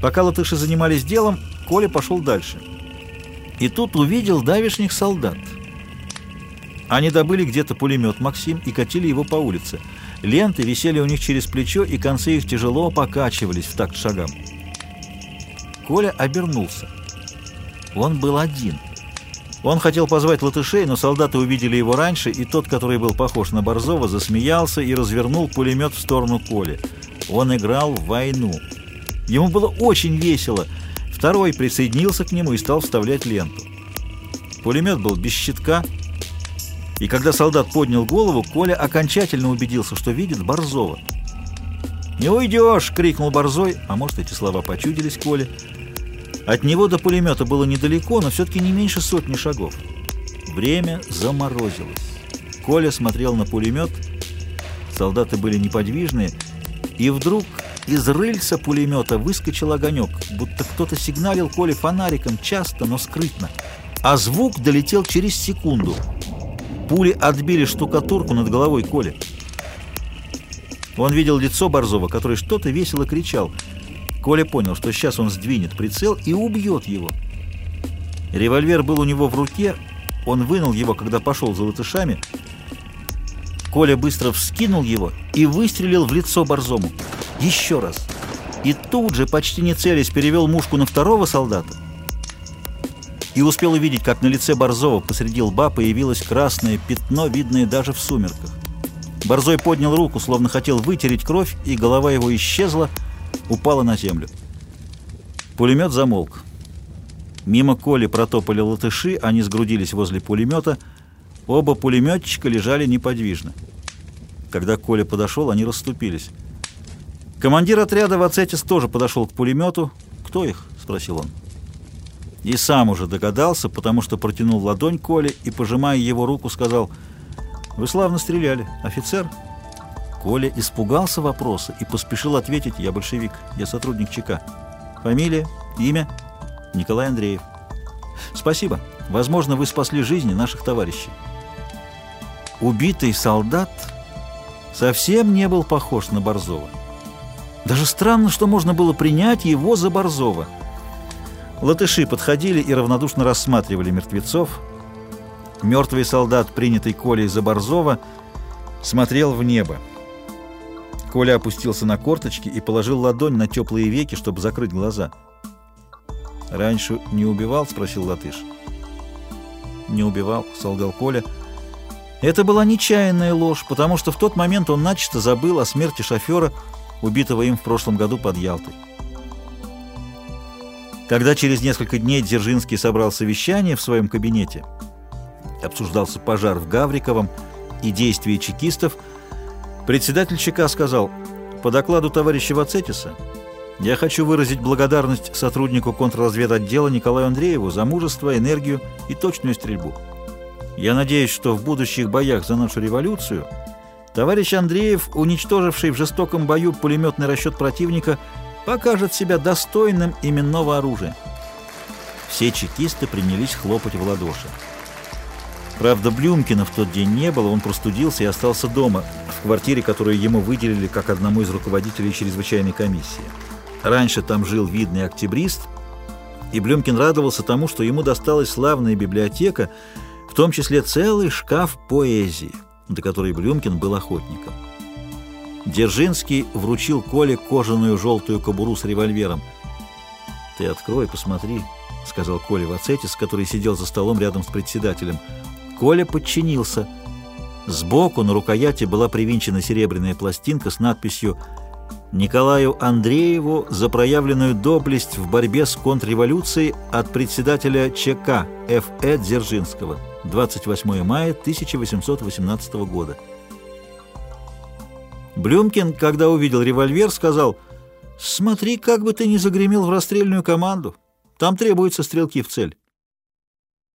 Пока латыши занимались делом, Коля пошел дальше. И тут увидел давишних солдат. Они добыли где-то пулемет «Максим» и катили его по улице. Ленты висели у них через плечо, и концы их тяжело покачивались в такт шагам. Коля обернулся. Он был один. Он хотел позвать латышей, но солдаты увидели его раньше, и тот, который был похож на Борзова, засмеялся и развернул пулемет в сторону Коли. Он играл в войну. Ему было очень весело. Второй присоединился к нему и стал вставлять ленту. Пулемет был без щитка, и когда солдат поднял голову, Коля окончательно убедился, что видит Борзова. «Не уйдешь!» — крикнул Борзой, а может, эти слова почудились Коле. От него до пулемета было недалеко, но все-таки не меньше сотни шагов. Время заморозилось. Коля смотрел на пулемет, солдаты были неподвижные, и вдруг из рыльца пулемета выскочил огонек, будто кто-то сигналил Коле фонариком часто, но скрытно. А звук долетел через секунду — Пули отбили штукатурку над головой Коли. Он видел лицо Борзова, который что-то весело кричал. Коля понял, что сейчас он сдвинет прицел и убьет его. Револьвер был у него в руке, он вынул его, когда пошел за латышами. Коля быстро вскинул его и выстрелил в лицо Борзому. Еще раз. И тут же, почти не целясь, перевел мушку на второго солдата и успел увидеть, как на лице Борзова посреди лба появилось красное пятно, видное даже в сумерках. Борзой поднял руку, словно хотел вытереть кровь, и голова его исчезла, упала на землю. Пулемет замолк. Мимо Коли протопали латыши, они сгрудились возле пулемета. Оба пулеметчика лежали неподвижно. Когда Коля подошел, они расступились. Командир отряда Вацетис тоже подошел к пулемету. «Кто их?» — спросил он. И сам уже догадался, потому что протянул ладонь Коле и, пожимая его руку, сказал «Вы славно стреляли. Офицер?» Коля испугался вопроса и поспешил ответить «Я большевик, я сотрудник ЧК». Фамилия, имя? Николай Андреев. Спасибо. Возможно, вы спасли жизни наших товарищей. Убитый солдат совсем не был похож на Борзова. Даже странно, что можно было принять его за Борзова – Латыши подходили и равнодушно рассматривали мертвецов. Мертвый солдат, принятый Колей за Борзова, смотрел в небо. Коля опустился на корточки и положил ладонь на теплые веки, чтобы закрыть глаза. «Раньше не убивал?» — спросил Латыш. «Не убивал», — солгал Коля. Это была нечаянная ложь, потому что в тот момент он начисто забыл о смерти шофера, убитого им в прошлом году под Ялтой. Когда через несколько дней Дзержинский собрал совещание в своем кабинете, обсуждался пожар в Гавриковом и действия чекистов, председатель ЧК сказал, по докладу товарища Вацетиса, я хочу выразить благодарность сотруднику контрразведотдела Николаю Андрееву за мужество, энергию и точную стрельбу. Я надеюсь, что в будущих боях за нашу революцию товарищ Андреев, уничтоживший в жестоком бою пулеметный расчет противника, покажет себя достойным именного оружия. Все чекисты принялись хлопать в ладоши. Правда, Блюмкина в тот день не было, он простудился и остался дома, в квартире, которую ему выделили как одному из руководителей чрезвычайной комиссии. Раньше там жил видный октябрист, и Блюмкин радовался тому, что ему досталась славная библиотека, в том числе целый шкаф поэзии, до которой Блюмкин был охотником. Дзержинский вручил Коле кожаную желтую кобуру с револьвером. «Ты открой, посмотри», — сказал Коля Вацетис, который сидел за столом рядом с председателем. Коля подчинился. Сбоку на рукояти была привинчена серебряная пластинка с надписью «Николаю Андрееву за проявленную доблесть в борьбе с контрреволюцией от председателя ЧК Ф.Э. Дзержинского. 28 мая 1818 года». Блюмкин, когда увидел револьвер, сказал, «Смотри, как бы ты не загремел в расстрельную команду. Там требуются стрелки в цель».